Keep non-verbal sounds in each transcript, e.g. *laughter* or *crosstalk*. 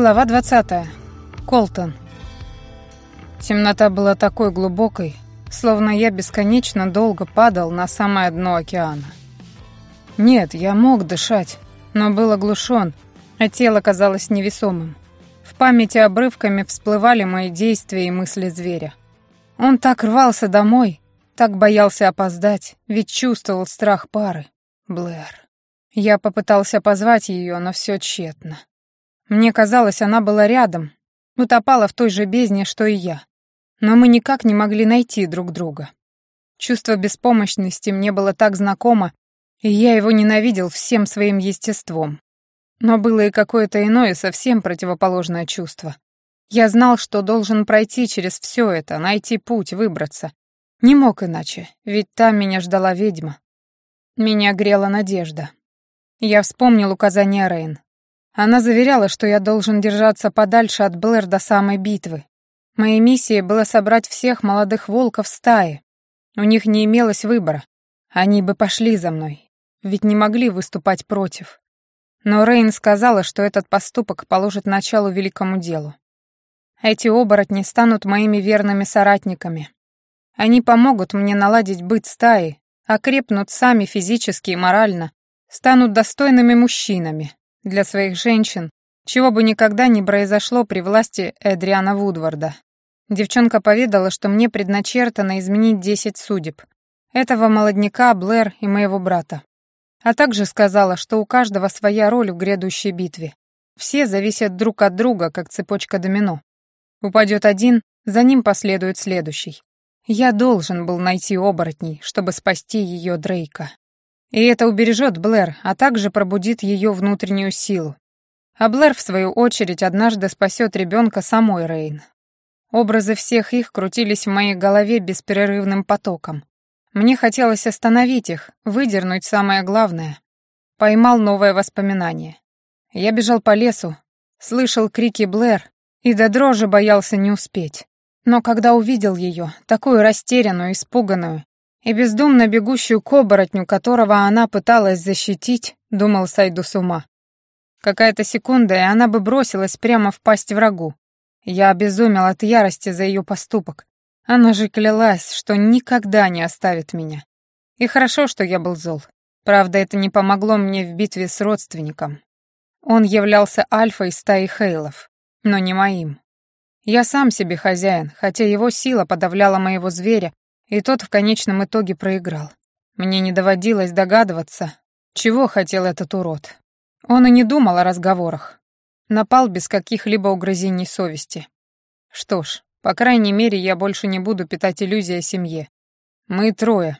Глава 20. Колтон. Темнота была такой глубокой, словно я бесконечно долго падал на самое дно океана. Нет, я мог дышать, но был оглушен, а тело казалось невесомым. В памяти обрывками всплывали мои действия и мысли зверя. Он так рвался домой, так боялся опоздать, ведь чувствовал страх пары. Блэр. Я попытался позвать ее, но все тщетно. Мне казалось, она была рядом, утопала в той же бездне, что и я. Но мы никак не могли найти друг друга. Чувство беспомощности мне было так знакомо, и я его ненавидел всем своим естеством. Но было и какое-то иное, совсем противоположное чувство. Я знал, что должен пройти через все это, найти путь, выбраться. Не мог иначе, ведь там меня ждала ведьма. Меня грела надежда. Я вспомнил указания Рейн. Она заверяла, что я должен держаться подальше от Блэр до самой битвы. Моей миссией было собрать всех молодых волков стаи. У них не имелось выбора. Они бы пошли за мной, ведь не могли выступать против. Но Рейн сказала, что этот поступок положит начало великому делу. Эти оборотни станут моими верными соратниками. Они помогут мне наладить быт стаи, окрепнут сами физически и морально, станут достойными мужчинами, для своих женщин, чего бы никогда не произошло при власти Эдриана Вудварда. Девчонка поведала, что мне предначертано изменить десять судеб. Этого молодняка, Блэр и моего брата. А также сказала, что у каждого своя роль в грядущей битве. Все зависят друг от друга, как цепочка домино. Упадет один, за ним последует следующий. Я должен был найти оборотней, чтобы спасти ее Дрейка. И это убережет Блэр, а также пробудит ее внутреннюю силу. А Блэр, в свою очередь, однажды спасет ребенка самой Рейн. Образы всех их крутились в моей голове беспрерывным потоком. Мне хотелось остановить их, выдернуть самое главное. Поймал новое воспоминание. Я бежал по лесу, слышал крики Блэр и до дрожи боялся не успеть. Но когда увидел ее, такую растерянную, испуганную, и бездумно бегущую к оборотню, которого она пыталась защитить, думал, сойду с ума. Какая-то секунда, и она бы бросилась прямо в пасть врагу. Я обезумел от ярости за ее поступок. Она же клялась, что никогда не оставит меня. И хорошо, что я был зол. Правда, это не помогло мне в битве с родственником. Он являлся альфой стаи Хейлов, но не моим. Я сам себе хозяин, хотя его сила подавляла моего зверя, и тот в конечном итоге проиграл. Мне не доводилось догадываться, чего хотел этот урод. Он и не думал о разговорах. Напал без каких-либо угрызений совести. Что ж, по крайней мере, я больше не буду питать иллюзии о семье. Мы трое.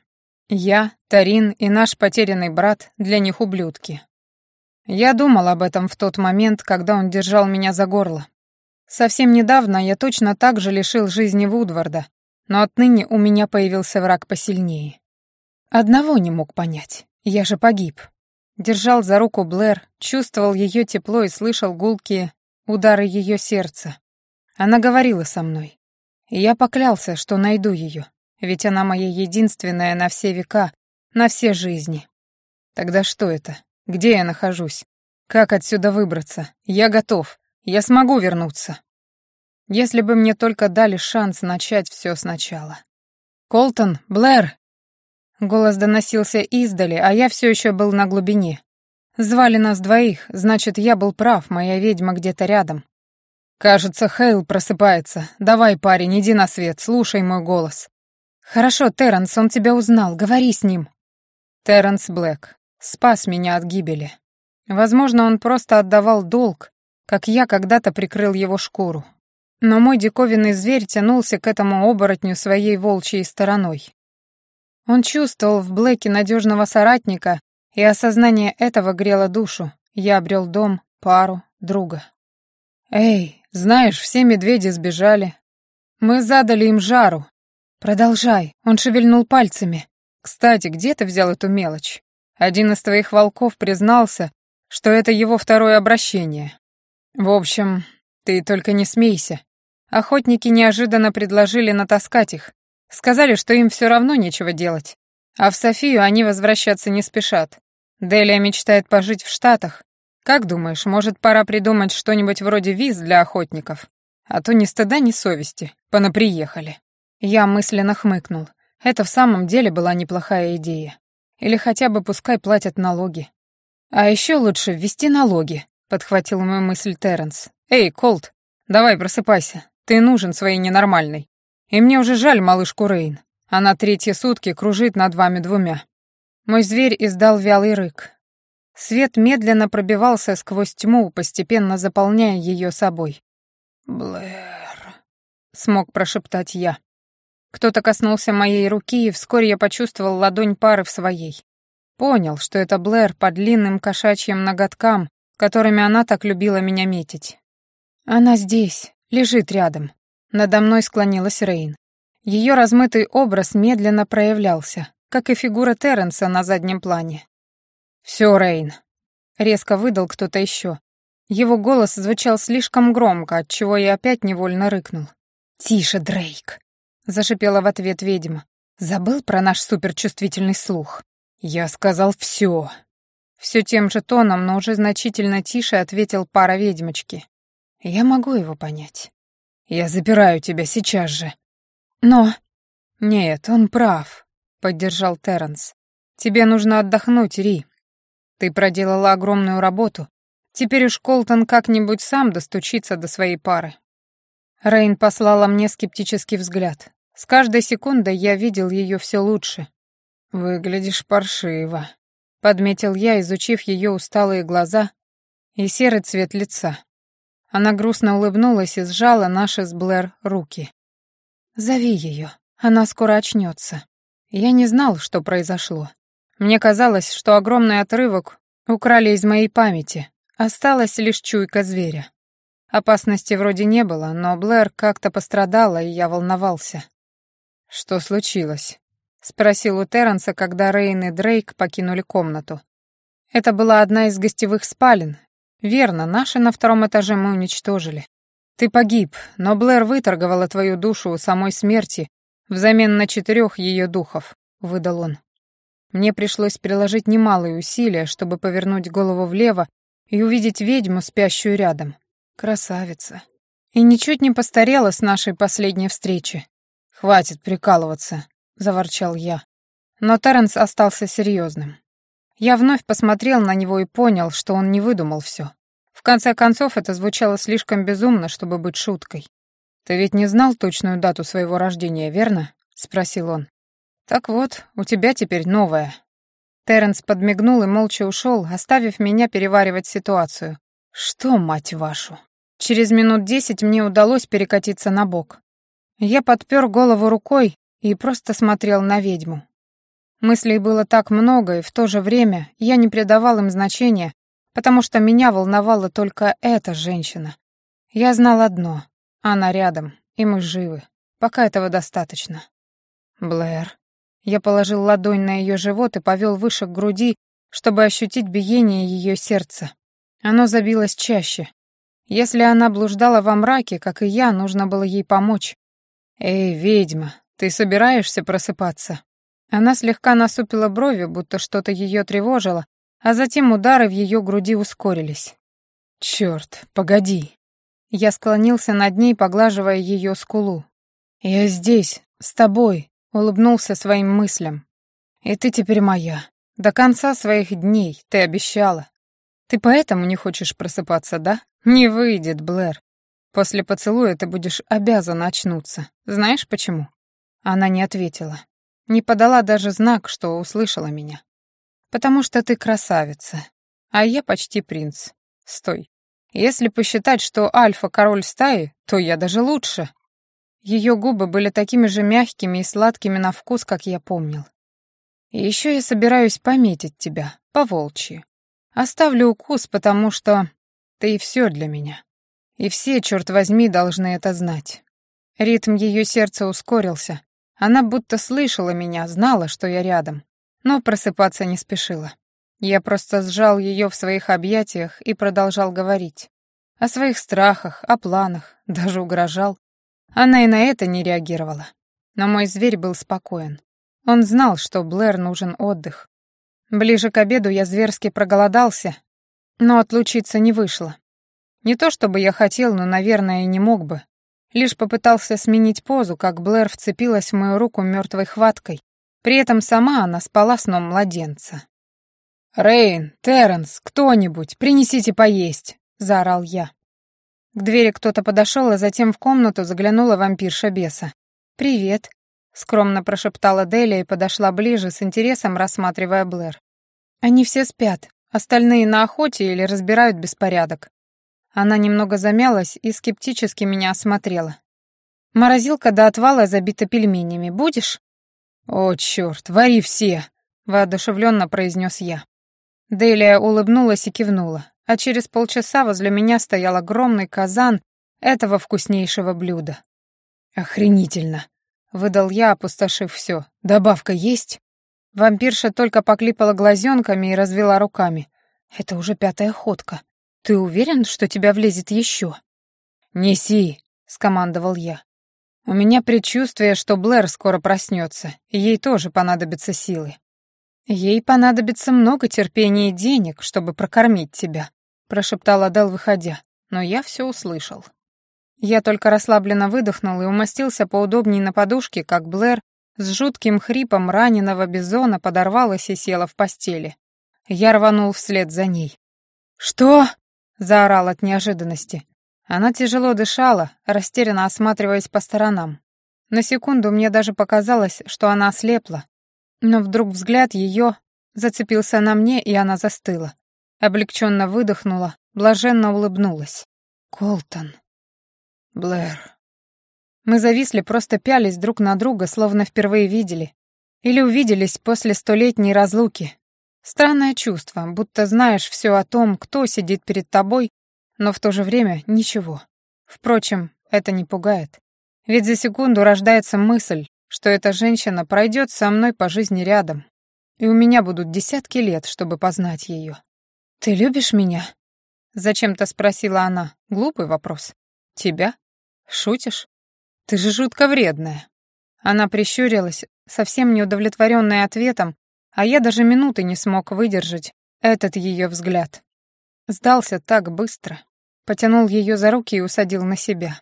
Я, Тарин и наш потерянный брат для них ублюдки. Я думал об этом в тот момент, когда он держал меня за горло. Совсем недавно я точно так же лишил жизни Вудварда, но отныне у меня появился враг посильнее. Одного не мог понять. Я же погиб. Держал за руку Блэр, чувствовал ее тепло и слышал гулкие удары ее сердца. Она говорила со мной. Я поклялся, что найду ее, ведь она моя единственная на все века, на все жизни. Тогда что это? Где я нахожусь? Как отсюда выбраться? Я готов. Я смогу вернуться. Если бы мне только дали шанс начать все сначала. «Колтон, Блэр!» Голос доносился издали, а я все еще был на глубине. Звали нас двоих, значит, я был прав, моя ведьма где-то рядом. «Кажется, Хейл просыпается. Давай, парень, иди на свет, слушай мой голос». «Хорошо, Терренс, он тебя узнал, говори с ним». Терренс Блэк спас меня от гибели. Возможно, он просто отдавал долг, как я когда-то прикрыл его шкуру. Но мой диковинный зверь тянулся к этому оборотню своей волчьей стороной. Он чувствовал в Блэке надежного соратника, и осознание этого грело душу. Я обрел дом, пару, друга. «Эй, знаешь, все медведи сбежали. Мы задали им жару. Продолжай», — он шевельнул пальцами. «Кстати, где ты взял эту мелочь? Один из твоих волков признался, что это его второе обращение. В общем, ты только не смейся. Охотники неожиданно предложили натаскать их. Сказали, что им все равно нечего делать. А в Софию они возвращаться не спешат. Делия мечтает пожить в Штатах. Как думаешь, может, пора придумать что-нибудь вроде виз для охотников? А то ни стыда, ни совести. Понаприехали». Я мысленно хмыкнул. Это в самом деле была неплохая идея. Или хотя бы пускай платят налоги. А еще лучше ввести налоги, подхватил мою мысль Терренс. Эй, Колт, давай просыпайся. Ты нужен своей ненормальной. И мне уже жаль малышку Рейн. Она третьи сутки кружит над вами двумя. Мой зверь издал вялый рык. Свет медленно пробивался сквозь тьму, постепенно заполняя ее собой. «Блэр», — смог прошептать я. Кто-то коснулся моей руки, и вскоре я почувствовал ладонь пары в своей. Понял, что это Блэр по длинным кошачьим ноготкам, которыми она так любила меня метить. Она здесь, лежит рядом. Надо мной склонилась Рейн. Ее размытый образ медленно проявлялся, как и фигура Терренса на заднем плане. «Все, Рейн», — резко выдал кто-то еще. Его голос звучал слишком громко, отчего я опять невольно рыкнул. «Тише, Дрейк!» — зашипела в ответ ведьма. «Забыл про наш суперчувствительный слух?» «Я сказал все. Все тем же тоном, но уже значительно тише ответил пара ведьмочки. «Я могу его понять. Я запираю тебя сейчас же». «Но...» «Нет, он прав», — поддержал Терренс. «Тебе нужно отдохнуть, Ри. Ты проделала огромную работу. Теперь уж Колтон как-нибудь сам достучится до своей пары. Рейн послала мне скептический взгляд. С каждой секундой я видел ее все лучше. «Выглядишь паршиво», — подметил я, изучив ее усталые глаза и серый цвет лица. Она грустно улыбнулась и сжала наши с Блэр руки. «Зови ее, она скоро очнется». Я не знал, что произошло. Мне казалось, что огромный отрывок украли из моей памяти, осталась лишь чуйка зверя. Опасности вроде не было, но Блэр как-то пострадала, и я волновался. «Что случилось?» — спросил у Терренса, когда Рейн и Дрейк покинули комнату. Это была одна из гостевых спален. Верно, наши на втором этаже мы уничтожили. Ты погиб, но Блэр выторговала твою душу у самой смерти взамен на четырех ее духов, — выдал он. Мне пришлось приложить немалые усилия, чтобы повернуть голову влево и увидеть ведьму, спящую рядом. Красавица. И ничуть не постарела с нашей последней встречи. «Хватит прикалываться», — заворчал я. Но Терренс остался серьезным. Я вновь посмотрел на него и понял, что он не выдумал все. В конце концов, это звучало слишком безумно, чтобы быть шуткой. «Ты ведь не знал точную дату своего рождения, верно?» — спросил он. «Так вот, у тебя теперь новая». Терренс подмигнул и молча ушел, оставив меня переваривать ситуацию. «Что, мать вашу?» Через минут десять мне удалось перекатиться на бок. Я подпер голову рукой и просто смотрел на ведьму. Мыслей было так много, и в то же время я не придавал им значения, потому что меня волновала только эта женщина. Я знал одно — она рядом, и мы живы. Пока этого достаточно. Блэр. Я положил ладонь на ее живот и повел выше к груди, чтобы ощутить биение ее сердца. Оно забилось чаще, если она блуждала во мраке, как и я, нужно было ей помочь. «Эй, ведьма, ты собираешься просыпаться?» Она слегка насупила брови, будто что-то ее тревожило, а затем удары в ее груди ускорились. «Черт, погоди!» Я склонился над ней, поглаживая ее скулу. «Я здесь, с тобой», — улыбнулся своим мыслям. «И ты теперь моя. До конца своих дней, ты обещала. Ты поэтому не хочешь просыпаться, да?» «Не выйдет, Блэр. После поцелуя ты будешь обязана очнуться. Знаешь почему?» Она не ответила. Не подала даже знак, что услышала меня. «Потому что ты красавица, а я почти принц. Стой. Если посчитать, что Альфа — король стаи, то я даже лучше». Ее губы были такими же мягкими и сладкими на вкус, как я помнил. Еще я собираюсь пометить тебя, по-волчьи. Оставлю укус, потому что ты и все для меня. И все, черт возьми, должны это знать. Ритм ее сердца ускорился. Она будто слышала меня, знала, что я рядом, но просыпаться не спешила. Я просто сжал ее в своих объятиях и продолжал говорить. О своих страхах, о планах, *laughs* даже угрожал. Она и на это не реагировала. Но мой зверь был спокоен. Он знал, что Блэр нужен отдых. Ближе к обеду я зверски проголодался Но отлучиться не вышло. Не то чтобы я хотел, но, наверное, и не мог бы. Лишь попытался сменить позу, как Блэр вцепилась в мою руку мертвой хваткой. При этом сама она спала сном младенца. «Рейн, Терренс, кто-нибудь, принесите поесть!» — заорал я. К двери кто-то подошел, а затем в комнату заглянула вампирша беса. «Привет», — скромно прошептала Делия и подошла ближе, с интересом рассматривая Блэр. «Они все спят, остальные на охоте или разбирают беспорядок». Она немного замялась и скептически меня осмотрела. «Морозилка до отвала забита пельменями. Будешь?» «О, черт, вари все!» — воодушевленно произнес я. Делия улыбнулась и кивнула, а через полчаса возле меня стоял огромный казан этого вкуснейшего блюда. «Охренительно!» — выдал я, опустошив все. «Добавка есть?» Вампирша только поклипала глазенками и развела руками. «Это уже пятая ходка. Ты уверен, что тебя влезет еще?» «Неси!» — скомандовал я. «У меня предчувствие, что Блэр скоро проснется, ей тоже понадобятся силы». «Ей понадобится много терпения и денег, чтобы прокормить тебя», — прошептал Дел, выходя, но я все услышал. Я только расслабленно выдохнул и умостился поудобнее на подушке, как Блэр с жутким хрипом раненого бизона подорвалась и села в постели. Я рванул вслед за ней. «Что?» — заорал от неожиданности. Она тяжело дышала, растерянно осматриваясь по сторонам. На секунду мне даже показалось, что она ослепла, но вдруг взгляд ее зацепился на мне, и она застыла. Облегченно выдохнула, блаженно улыбнулась. «Колтон», Блэр. Мы зависли, просто пялись друг на друга, словно впервые видели. Или увиделись после столетней разлуки. Странное чувство, будто знаешь все о том, кто сидит перед тобой, но в то же время ничего. Впрочем, это не пугает. Ведь за секунду рождается мысль, что эта женщина пройдет со мной по жизни рядом, и у меня будут десятки лет, чтобы познать ее. «Ты любишь меня?» — зачем-то спросила она. Глупый вопрос. «Тебя? Шутишь? Ты же жутко вредная». Она прищурилась, совсем не удовлетворенная ответом, а я даже минуты не смог выдержать этот ее взгляд. Сдался так быстро. Потянул ее за руки и усадил на себя.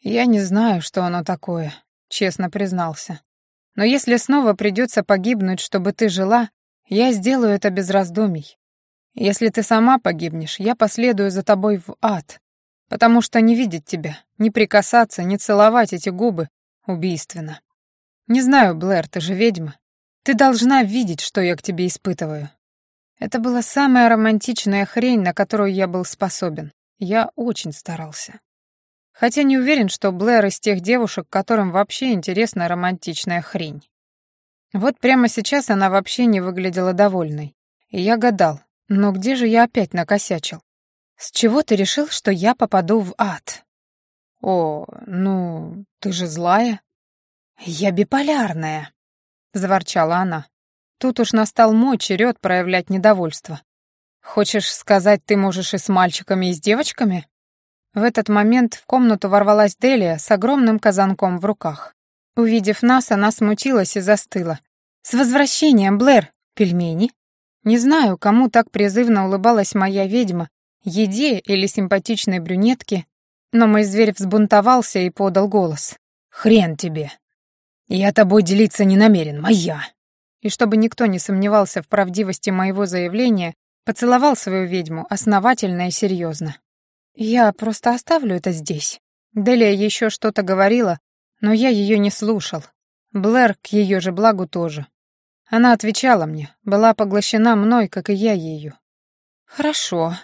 «Я не знаю, что оно такое», — честно признался. «Но если снова придется погибнуть, чтобы ты жила, я сделаю это без раздумий. Если ты сама погибнешь, я последую за тобой в ад, потому что не видеть тебя, не прикасаться, не целовать эти губы убийственно. Не знаю, Блэр, ты же ведьма. Ты должна видеть, что я к тебе испытываю. Это была самая романтичная хрень, на которую я был способен. Я очень старался. Хотя не уверен, что Блэр из тех девушек, которым вообще интересна романтичная хрень. Вот прямо сейчас она вообще не выглядела довольной. И я гадал, но где же я опять накосячил? «С чего ты решил, что я попаду в ад?» «О, ну, ты же злая». «Я биполярная», — заворчала она. Тут уж настал мой черед проявлять недовольство. «Хочешь сказать, ты можешь и с мальчиками, и с девочками?» В этот момент в комнату ворвалась Делия с огромным казанком в руках. Увидев нас, она смутилась и застыла. «С возвращением, Блэр! Пельмени?» Не знаю, кому так призывно улыбалась моя ведьма, еде или симпатичной брюнетке, но мой зверь взбунтовался и подал голос. «Хрен тебе! Я тобой делиться не намерен, моя!» И чтобы никто не сомневался в правдивости моего заявления, поцеловал свою ведьму основательно и серьезно. «Я просто оставлю это здесь». Делия еще что-то говорила, но я ее не слушал. Блэр к ее же благу тоже. Она отвечала мне, была поглощена мной, как и я ее. «Хорошо»,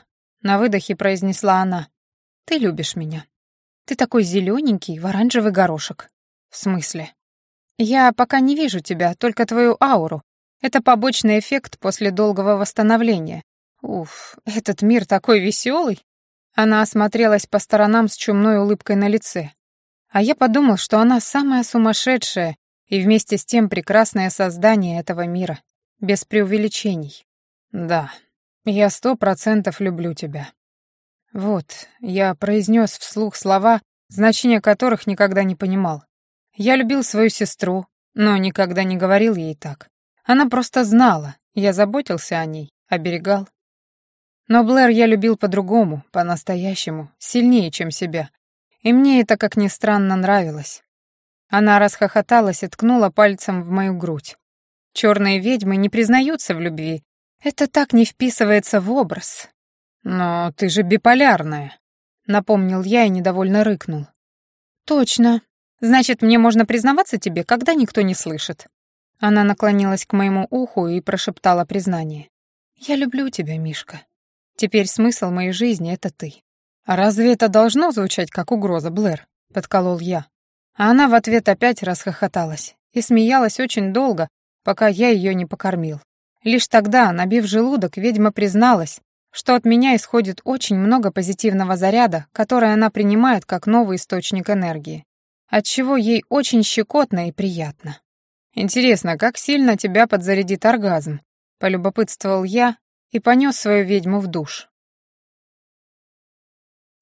на выдохе произнесла она. «Ты любишь меня. Ты такой зелененький, в оранжевый горошек». «В смысле?» «Я пока не вижу тебя, только твою ауру. Это побочный эффект после долгого восстановления. Уф, этот мир такой веселый!» Она осмотрелась по сторонам с чумной улыбкой на лице. А я подумал, что она самая сумасшедшая и вместе с тем прекрасное создание этого мира. Без преувеличений. Да, я сто процентов люблю тебя. Вот, я произнес вслух слова, значения которых никогда не понимал. Я любил свою сестру, но никогда не говорил ей так. Она просто знала, я заботился о ней, оберегал. Но Блэр я любил по-другому, по-настоящему, сильнее, чем себя. И мне это, как ни странно, нравилось. Она расхохоталась и ткнула пальцем в мою грудь. Черные ведьмы не признаются в любви. Это так не вписывается в образ. Но ты же биполярная, напомнил я и недовольно рыкнул. Точно. Значит, мне можно признаваться тебе, когда никто не слышит. Она наклонилась к моему уху и прошептала признание. Я люблю тебя, Мишка. Теперь смысл моей жизни — это ты. А разве это должно звучать как угроза, Блэр? Подколол я. А она в ответ опять расхохоталась и смеялась очень долго, пока я ее не покормил. Лишь тогда, набив желудок, ведьма призналась, что от меня исходит очень много позитивного заряда, который она принимает как новый источник энергии, отчего ей очень щекотно и приятно. «Интересно, как сильно тебя подзарядит оргазм?» — полюбопытствовал я, и понес свою ведьму в душ.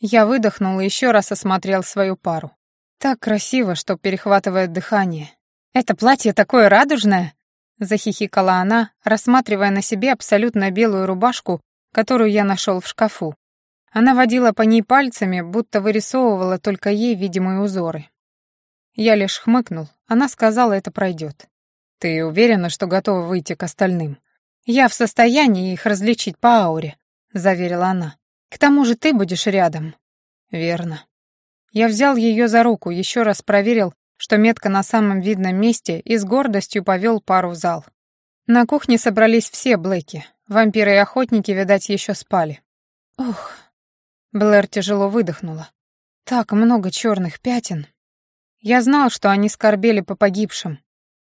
Я выдохнул и еще раз осмотрел свою пару. Так красиво, что перехватывает дыхание. «Это платье такое радужное!» — захихикала она, рассматривая на себе абсолютно белую рубашку, которую я нашел в шкафу. Она водила по ней пальцами, будто вырисовывала только ей видимые узоры. Я лишь хмыкнул, она сказала, это пройдет. «Ты уверена, что готова выйти к остальным?» «Я в состоянии их различить по ауре», — заверила она. «К тому же ты будешь рядом». «Верно». Я взял ее за руку, еще раз проверил, что метка на самом видном месте, и с гордостью повел пару в зал. На кухне собрались все Блэки. Вампиры и охотники, видать, еще спали. «Ох...» Блэр тяжело выдохнула. «Так много черных пятен». Я знал, что они скорбели по погибшим.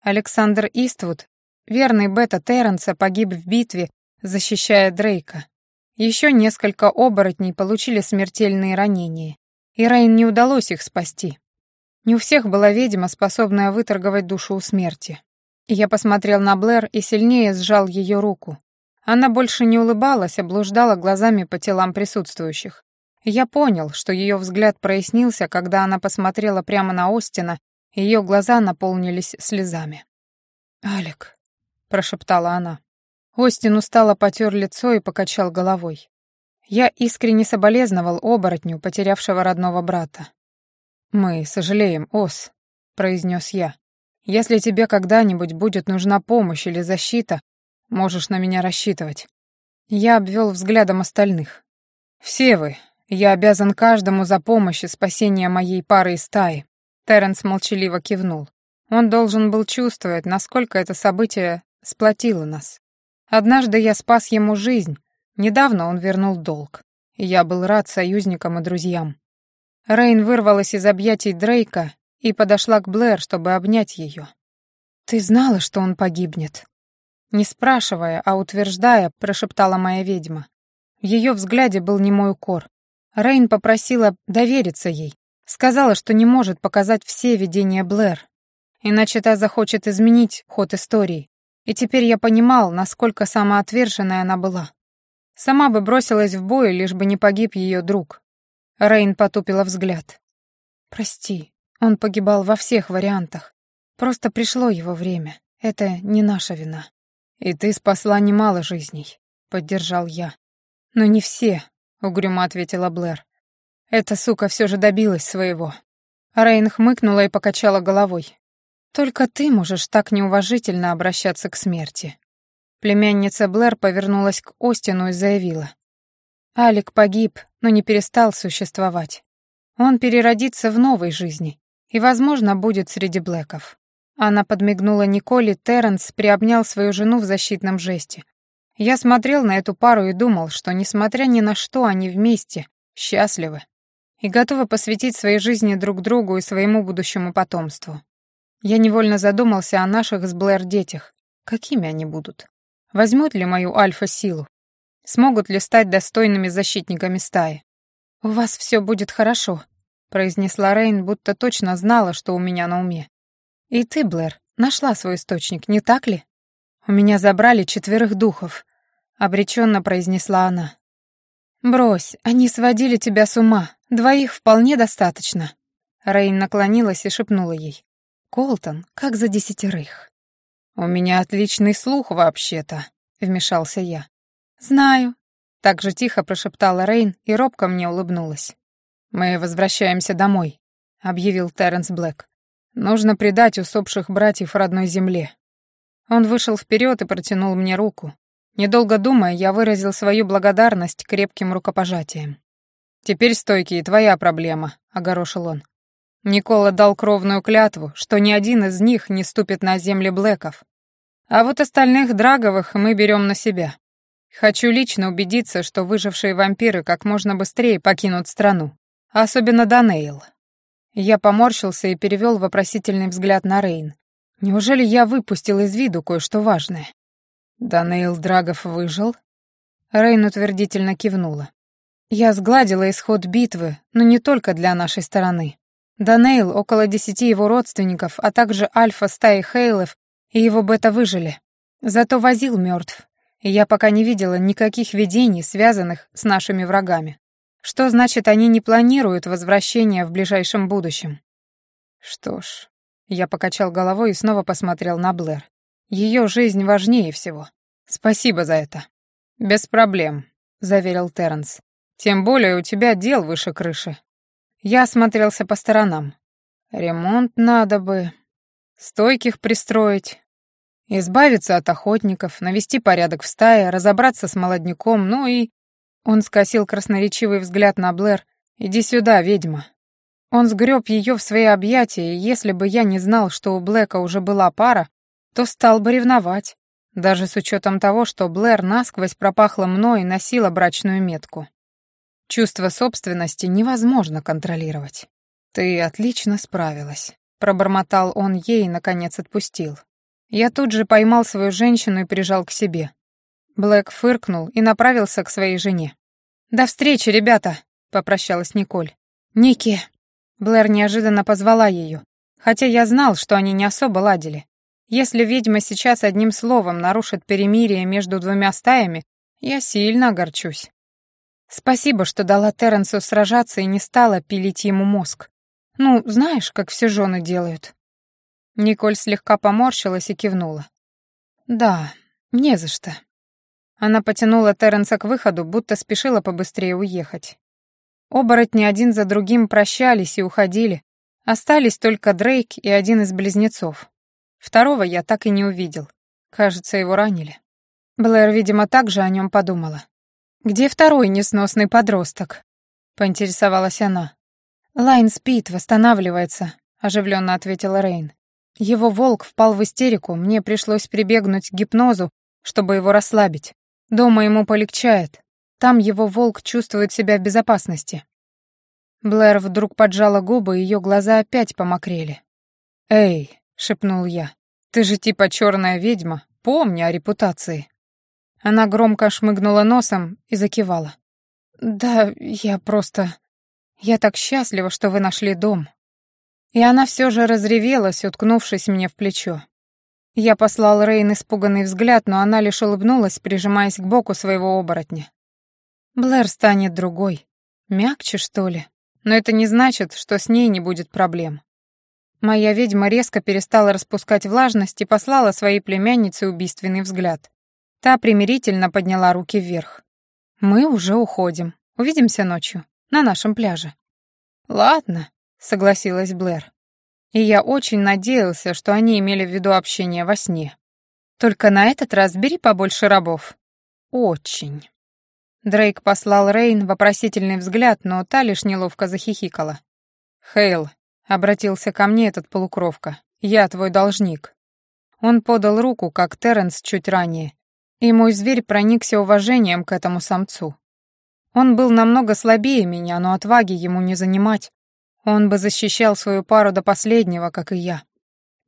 Александр Иствуд, Верный бета Терренса погиб в битве, защищая Дрейка. Еще несколько оборотней получили смертельные ранения, и Рейн не удалось их спасти. Не у всех была ведьма, способная выторговать душу у смерти. Я посмотрел на Блэр и сильнее сжал ее руку. Она больше не улыбалась, а глазами по телам присутствующих. Я понял, что ее взгляд прояснился, когда она посмотрела прямо на Остина, и ее глаза наполнились слезами. «Алик», прошептала она. Остин устало потер лицо и покачал головой. Я искренне соболезновал оборотню, потерявшего родного брата. «Мы сожалеем, Ос», — произнес я. «Если тебе когда-нибудь будет нужна помощь или защита, можешь на меня рассчитывать». Я обвел взглядом остальных. «Все вы. Я обязан каждому за помощь и спасение моей пары и стаи». Терренс молчаливо кивнул. Он должен был чувствовать, насколько это событие сплотила нас. Однажды я спас ему жизнь, недавно он вернул долг. И я был рад союзникам и друзьям. Рейн вырвалась из объятий Дрейка и подошла к Блэр, чтобы обнять ее. «Ты знала, что он погибнет?» Не спрашивая, а утверждая, прошептала моя ведьма. В ее взгляде был немой укор. Рейн попросила довериться ей. Сказала, что не может показать все видения Блэр, иначе та захочет изменить ход истории, и теперь я понимал, насколько самоотверженная она была. Сама бы бросилась в бой, лишь бы не погиб ее друг. Рейн потупила взгляд. «Прости, он погибал во всех вариантах. Просто пришло его время. Это не наша вина. И ты спасла немало жизней», — поддержал я. «Но не все», — угрюмо ответила Блэр. «Эта сука все же добилась своего». Рейн хмыкнула и покачала головой. Только ты можешь так неуважительно обращаться к смерти. Племянница Блэр повернулась к Остину и заявила. Алик погиб, но не перестал существовать. Он переродится в новой жизни и, возможно, будет среди Блэков. Она подмигнула Николе, Терренс приобнял свою жену в защитном жесте. Я смотрел на эту пару и думал, что, несмотря ни на что, они вместе, счастливы и готовы посвятить своей жизни друг другу и своему будущему потомству. Я невольно задумался о наших с Блэр детях. Какими они будут? Возьмут ли мою альфа-силу? Смогут ли стать достойными защитниками стаи? «У вас все будет хорошо», — произнесла Рейн, будто точно знала, что у меня на уме. «И ты, Блэр, нашла свой источник, не так ли?» «У меня забрали четверых духов», — обреченно произнесла она. «Брось, они сводили тебя с ума. Двоих вполне достаточно». Рейн наклонилась и шепнула ей. Колтон, как за десятерых. «У меня отличный слух вообще-то», — вмешался я. «Знаю», — Так же тихо прошептала Рейн и робко мне улыбнулась. «Мы возвращаемся домой», — объявил Терренс Блэк. «Нужно предать усопших братьев родной земле». Он вышел вперед и протянул мне руку. Недолго думая, я выразил свою благодарность крепким рукопожатием. «Теперь, стойкие, твоя проблема», — огорошил он. Никола дал кровную клятву, что ни один из них не ступит на земли Блэков. А вот остальных Драговых мы берем на себя. Хочу лично убедиться, что выжившие вампиры как можно быстрее покинут страну. Особенно Данейл. Я поморщился и перевел вопросительный взгляд на Рейн. Неужели я выпустил из виду кое-что важное? Данейл Драгов выжил? Рейн утвердительно кивнула. Я сгладила исход битвы, но не только для нашей стороны. Данейл, около десяти его родственников, а также альфа стаи Хейлов и его бета выжили. Зато возил мертв, и я пока не видела никаких видений, связанных с нашими врагами. Что значит, они не планируют возвращения в ближайшем будущем? Что ж, я покачал головой и снова посмотрел на Блэр. Ее жизнь важнее всего. Спасибо за это. Без проблем, заверил Терренс. Тем более у тебя дел выше крыши. Я осмотрелся по сторонам. Ремонт надо бы. Стойких пристроить. Избавиться от охотников, навести порядок в стае, разобраться с молодняком, ну и... Он скосил красноречивый взгляд на Блэр. «Иди сюда, ведьма». Он сгреб ее в свои объятия, и если бы я не знал, что у Блэка уже была пара, то стал бы ревновать, даже с учетом того, что Блэр насквозь пропахла мной и носила брачную метку. Чувство собственности невозможно контролировать. «Ты отлично справилась», — пробормотал он ей и, наконец, отпустил. Я тут же поймал свою женщину и прижал к себе. Блэк фыркнул и направился к своей жене. «До встречи, ребята!» — попрощалась Николь. «Ники!» Блэр неожиданно позвала ее, хотя я знал, что они не особо ладили. Если ведьма сейчас одним словом нарушит перемирие между двумя стаями, я сильно огорчусь. Спасибо, что дала Терренсу сражаться и не стала пилить ему мозг. Ну, знаешь, как все жены делают. Николь слегка поморщилась и кивнула. Да, не за что. Она потянула Терренса к выходу, будто спешила побыстрее уехать. Оборотни один за другим прощались и уходили. Остались только Дрейк и один из близнецов. Второго я так и не увидел. Кажется, его ранили. Блэр, видимо, также о нем подумала. «Где второй несносный подросток?» — поинтересовалась она. «Лайн спит, восстанавливается», — оживленно ответила Рейн. «Его волк впал в истерику, мне пришлось прибегнуть к гипнозу, чтобы его расслабить. Дома ему полегчает. Там его волк чувствует себя в безопасности». Блэр вдруг поджала губы, и ее глаза опять помокрели. «Эй», — шепнул я, — «ты же типа черная ведьма, помни о репутации». Она громко шмыгнула носом и закивала. «Да, я просто... Я так счастлива, что вы нашли дом». И она все же разревелась, уткнувшись мне в плечо. Я послал Рейн испуганный взгляд, но она лишь улыбнулась, прижимаясь к боку своего оборотня. Блэр станет другой. Мягче, что ли? Но это не значит, что с ней не будет проблем. Моя ведьма резко перестала распускать влажность и послала своей племяннице убийственный взгляд. Та примирительно подняла руки вверх. «Мы уже уходим. Увидимся ночью. На нашем пляже». «Ладно», — согласилась Блэр. И я очень надеялся, что они имели в виду общение во сне. «Только на этот раз бери побольше рабов». «Очень». Дрейк послал Рейн вопросительный взгляд, но та лишь неловко захихикала. «Хейл», — обратился ко мне этот полукровка, — «я твой должник». Он подал руку, как Терренс чуть ранее, и мой зверь проникся уважением к этому самцу. Он был намного слабее меня, но отваги ему не занимать. Он бы защищал свою пару до последнего, как и я.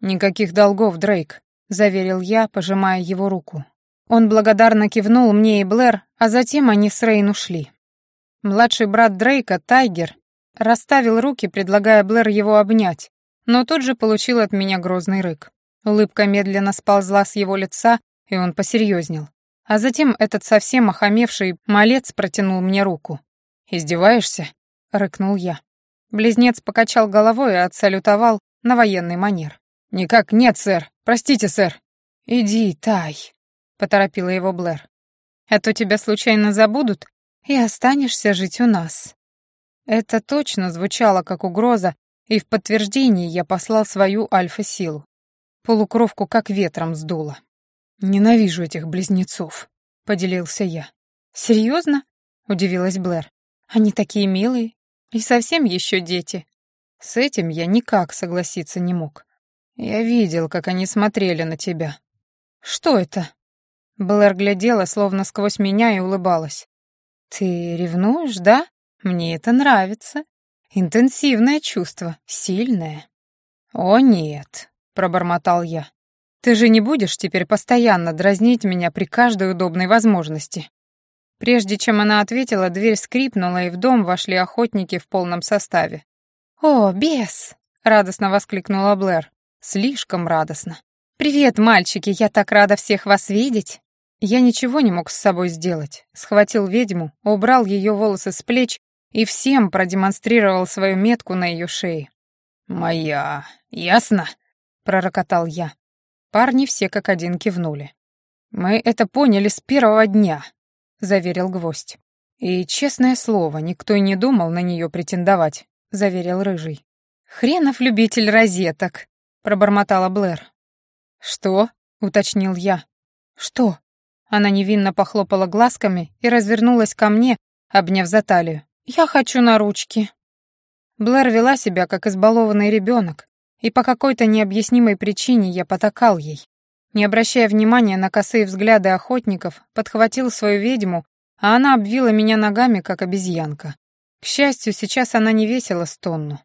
«Никаких долгов, Дрейк», — заверил я, пожимая его руку. Он благодарно кивнул мне и Блэр, а затем они с Рейн ушли. Младший брат Дрейка, Тайгер, расставил руки, предлагая Блэр его обнять, но тут же получил от меня грозный рык. Улыбка медленно сползла с его лица, и он посерьезнел. А затем этот совсем охамевший малец протянул мне руку. «Издеваешься?» — рыкнул я. Близнец покачал головой и отсалютовал на военный манер. «Никак нет, сэр. Простите, сэр». «Иди, Тай», — поторопила его Блэр. а то тебя случайно забудут, и останешься жить у нас». Это точно звучало как угроза, и в подтверждении я послал свою альфа-силу. Полукровку как ветром сдуло. «Ненавижу этих близнецов», — поделился я. «Серьезно?» — удивилась Блэр. «Они такие милые и совсем еще дети». С этим я никак согласиться не мог. Я видел, как они смотрели на тебя. «Что это?» Блэр глядела, словно сквозь меня, и улыбалась. «Ты ревнуешь, да? Мне это нравится. Интенсивное чувство, сильное». «О, нет», — пробормотал я. «Ты же не будешь теперь постоянно дразнить меня при каждой удобной возможности?» Прежде чем она ответила, дверь скрипнула, и в дом вошли охотники в полном составе. «О, бес!» — радостно воскликнула Блэр. Слишком радостно. «Привет, мальчики, я так рада всех вас видеть!» Я ничего не мог с собой сделать. Схватил ведьму, убрал ее волосы с плеч и всем продемонстрировал свою метку на ее шее. «Моя, ясно?» — пророкотал я. Парни все как один кивнули. «Мы это поняли с первого дня», — заверил гвоздь. «И, честное слово, никто и не думал на нее претендовать», — заверил Рыжий. «Хренов любитель розеток», — пробормотала Блэр. «Что?» — уточнил я. «Что?» Она невинно похлопала глазками и развернулась ко мне, обняв за талию. «Я хочу на ручки». Блэр вела себя, как избалованный ребенок, и по какой-то необъяснимой причине я потакал ей. Не обращая внимания на косые взгляды охотников, подхватил свою ведьму, а она обвила меня ногами, как обезьянка. К счастью, сейчас она не весила с тонну.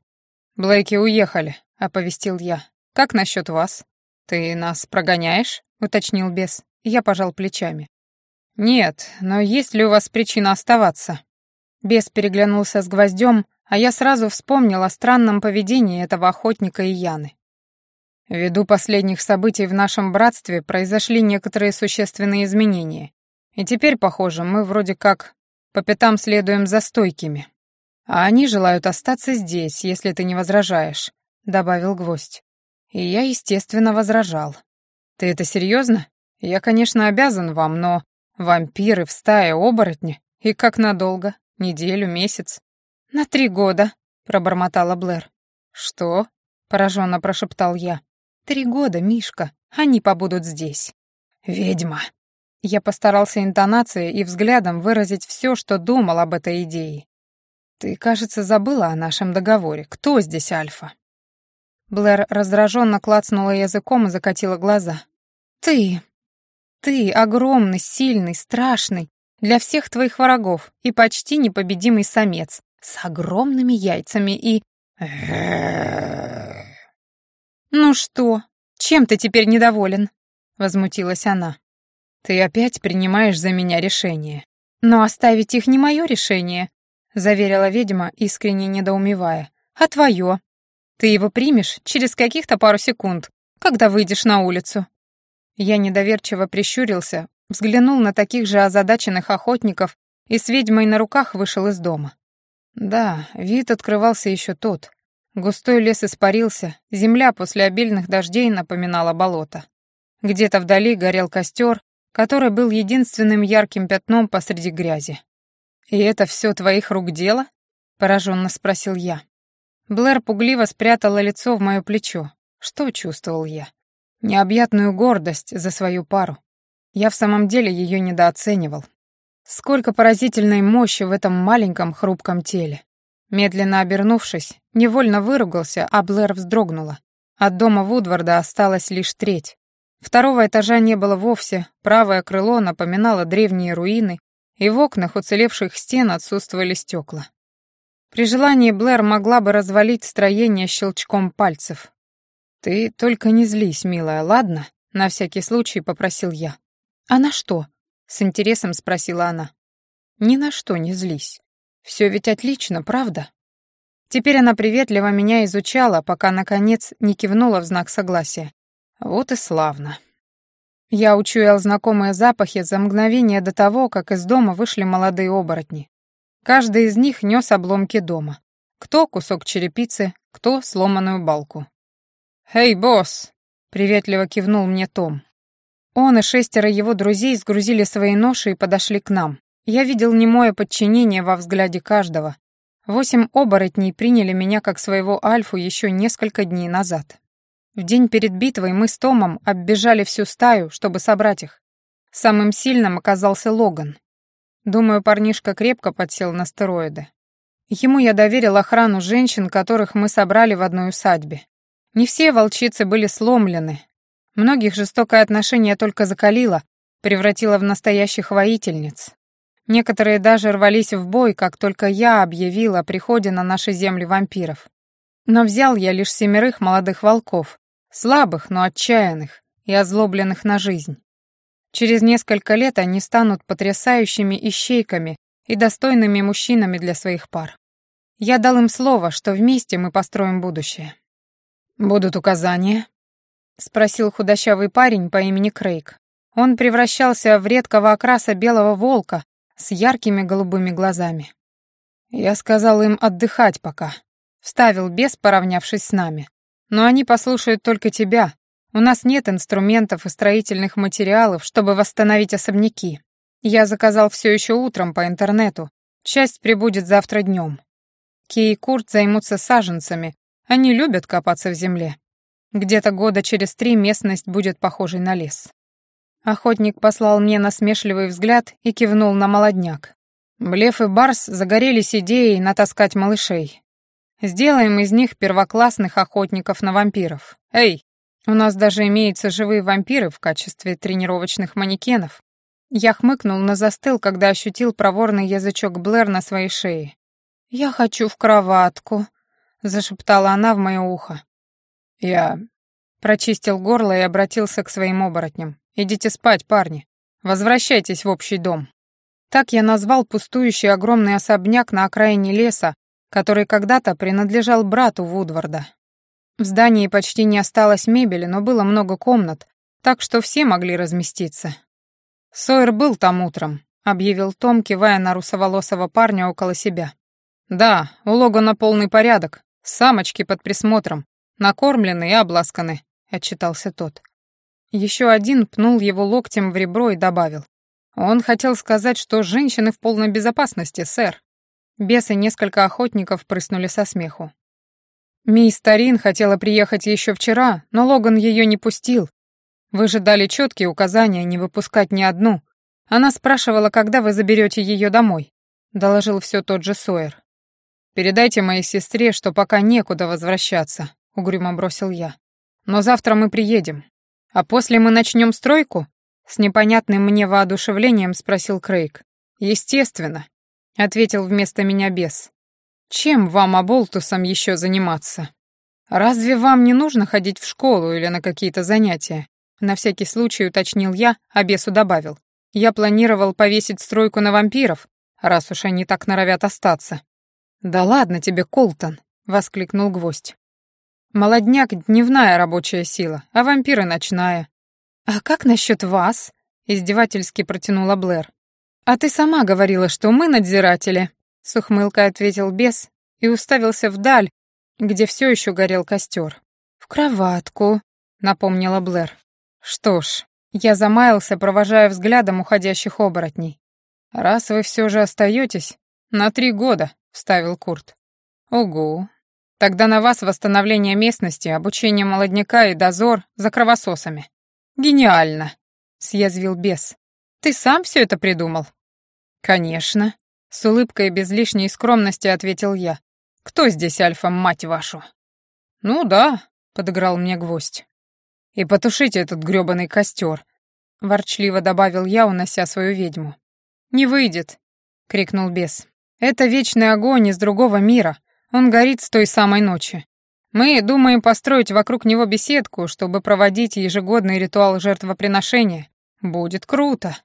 «Блейки уехали», — оповестил я. «Как насчет вас? Ты нас прогоняешь?» — уточнил бес. Я пожал плечами. «Нет, но есть ли у вас причина оставаться?» Бес переглянулся с гвоздем, а я сразу вспомнил о странном поведении этого охотника и Яны. Ввиду последних событий в нашем братстве произошли некоторые существенные изменения. И теперь, похоже, мы вроде как по пятам следуем за стойкими. А они желают остаться здесь, если ты не возражаешь», — добавил гвоздь. И я, естественно, возражал. «Ты это серьезно? Я, конечно, обязан вам, но вампиры в стае оборотни. И как надолго? Неделю, месяц?» «На три года», — пробормотала Блэр. «Что?» — пораженно прошептал я. «Три года, Мишка. Они побудут здесь». «Ведьма». Я постарался интонацией и взглядом выразить все, что думал об этой идее. «Ты, кажется, забыла о нашем договоре. Кто здесь Альфа?» Блэр раздраженно клацнула языком и закатила глаза. «Ты! Ты огромный, сильный, страшный, для всех твоих врагов и почти непобедимый самец с огромными яйцами и... «Ну что, чем ты теперь недоволен?» — возмутилась она. «Ты опять принимаешь за меня решение». «Но оставить их не мое решение», — заверила ведьма, искренне недоумевая. «А твое? Ты его примешь через каких-то пару секунд, когда выйдешь на улицу». Я недоверчиво прищурился, взглянул на таких же озадаченных охотников и с ведьмой на руках вышел из дома. Да, вид открывался еще тот. Густой лес испарился, земля после обильных дождей напоминала болото. Где-то вдали горел костер, который был единственным ярким пятном посреди грязи. «И это все твоих рук дело?» — пораженно спросил я. Блэр пугливо спрятала лицо в мое плечо. Что чувствовал я? Необъятную гордость за свою пару. Я в самом деле ее недооценивал. Сколько поразительной мощи в этом маленьком хрупком теле. Медленно обернувшись, невольно выругался, а Блэр вздрогнула. От дома Вудварда осталась лишь треть. Второго этажа не было вовсе, правое крыло напоминало древние руины, и в окнах уцелевших стен отсутствовали стекла. При желании Блэр могла бы развалить строение щелчком пальцев. «Ты только не злись, милая, ладно?» — на всякий случай попросил я. «А на что?» С интересом спросила она. «Ни на что не злись. Все ведь отлично, правда?» Теперь она приветливо меня изучала, пока, наконец, не кивнула в знак согласия. Вот и славно. Я учуял знакомые запахи за мгновение до того, как из дома вышли молодые оборотни. Каждый из них нес обломки дома. Кто кусок черепицы, кто сломанную балку. «Эй, босс!» — приветливо кивнул мне Том. Он и шестеро его друзей сгрузили свои ноши и подошли к нам. Я видел немое подчинение во взгляде каждого. Восемь оборотней приняли меня как своего альфу еще несколько дней назад. В день перед битвой мы с Томом оббежали всю стаю, чтобы собрать их. Самым сильным оказался Логан. Думаю, парнишка крепко подсел на стероиды. Ему я доверил охрану женщин, которых мы собрали в одной усадьбе. Не все волчицы были сломлены. Многих жестокое отношение только закалило, превратило в настоящих воительниц. Некоторые даже рвались в бой, как только я объявила о приходе на наши земли вампиров. Но взял я лишь семерых молодых волков, слабых, но отчаянных и озлобленных на жизнь. Через несколько лет они станут потрясающими ищейками и достойными мужчинами для своих пар. Я дал им слово, что вместе мы построим будущее. «Будут указания?» — спросил худощавый парень по имени Крейг. Он превращался в редкого окраса белого волка с яркими голубыми глазами. Я сказал им отдыхать пока. Вставил бес, поравнявшись с нами. Но они послушают только тебя. У нас нет инструментов и строительных материалов, чтобы восстановить особняки. Я заказал все еще утром по интернету. Часть прибудет завтра днем. Кей и Курт займутся саженцами. Они любят копаться в земле. Где-то года через три местность будет похожей на лес. Охотник послал мне насмешливый взгляд и кивнул на молодняк. Блеф и Барс загорелись идеей натаскать малышей. Сделаем из них первоклассных охотников на вампиров. Эй, у нас даже имеются живые вампиры в качестве тренировочных манекенов. Я хмыкнул, но застыл, когда ощутил проворный язычок Блэр на своей шее. «Я хочу в кроватку», — зашептала она в мое ухо. Я прочистил горло и обратился к своим оборотням. Идите спать, парни. Возвращайтесь в общий дом. Так я назвал пустующий огромный особняк на окраине леса, который когда-то принадлежал брату Вудварда. В здании почти не осталось мебели, но было много комнат, так что все могли разместиться. «Сойер был там утром», — объявил Том, кивая на русоволосого парня около себя. «Да, у Логана полный порядок, самочки под присмотром, накормлены и обласканы», — отчитался тот. Еще один пнул его локтем в ребро и добавил. Он хотел сказать, что женщины в полной безопасности, сэр. Бес и несколько охотников прыснули со смеху. Мисс Тарин хотела приехать еще вчера, но Логан ее не пустил. Вы же дали четкие указания не выпускать ни одну. Она спрашивала, когда вы заберете ее домой. Доложил все тот же Сойер. «Передайте моей сестре, что пока некуда возвращаться», — угрюмо бросил я. «Но завтра мы приедем. «А после мы начнем стройку?» С непонятным мне воодушевлением спросил Крейг. «Естественно», — ответил вместо меня бес. «Чем вам, оболтусом, еще заниматься? Разве вам не нужно ходить в школу или на какие-то занятия?» На всякий случай уточнил я, а бесу добавил. «Я планировал повесить стройку на вампиров, раз уж они так норовят остаться». «Да ладно тебе, Колтон!» — воскликнул гвоздь. Молодняк — дневная рабочая сила, а вампиры — ночная. «А как насчет вас?» — издевательски протянула Блэр. «А ты сама говорила, что мы надзиратели», — с ухмылкой ответил бес и уставился вдаль, где все еще горел костер. «В кроватку», — напомнила Блэр. «Что ж, я замаялся, провожая взглядом уходящих оборотней. «Раз вы все же остаетесь, на три года», — вставил Курт. «Угу, Тогда на вас восстановление местности, обучение молодняка и дозор за кровососами. Гениально, съязвил бес. Ты сам все это придумал? Конечно, с улыбкой без лишней скромности ответил я. Кто здесь альфа, мать вашу? Ну да, подыграл мне гвоздь. И потушите этот грёбаный костер, ворчливо добавил я, унося свою ведьму. Не выйдет, крикнул бес. Это вечный огонь из другого мира, он горит с той самой ночи. Мы думаем построить вокруг него беседку, чтобы проводить ежегодный ритуал жертвоприношения. Будет круто.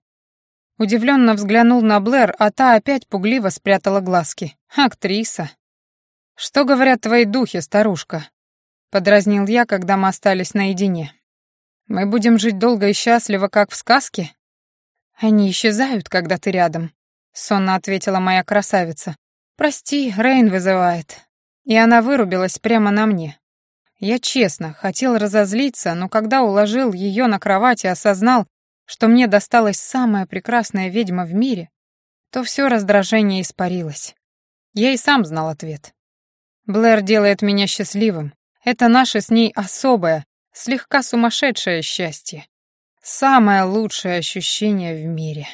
Удивленно взглянул на Блэр, а та опять пугливо спрятала глазки. Актриса. «Что говорят твои духи, старушка?» Подразнил я, когда мы остались наедине. «Мы будем жить долго и счастливо, как в сказке?» «Они исчезают, когда ты рядом», — сонно ответила моя красавица. «Прости, Рейн вызывает». И она вырубилась прямо на мне. Я честно хотел разозлиться, но когда уложил ее на кровать и осознал, что мне досталась самая прекрасная ведьма в мире, то все раздражение испарилось. Я и сам знал ответ. Блэр делает меня счастливым. Это наше с ней особое, слегка сумасшедшее счастье. Самое лучшее ощущение в мире.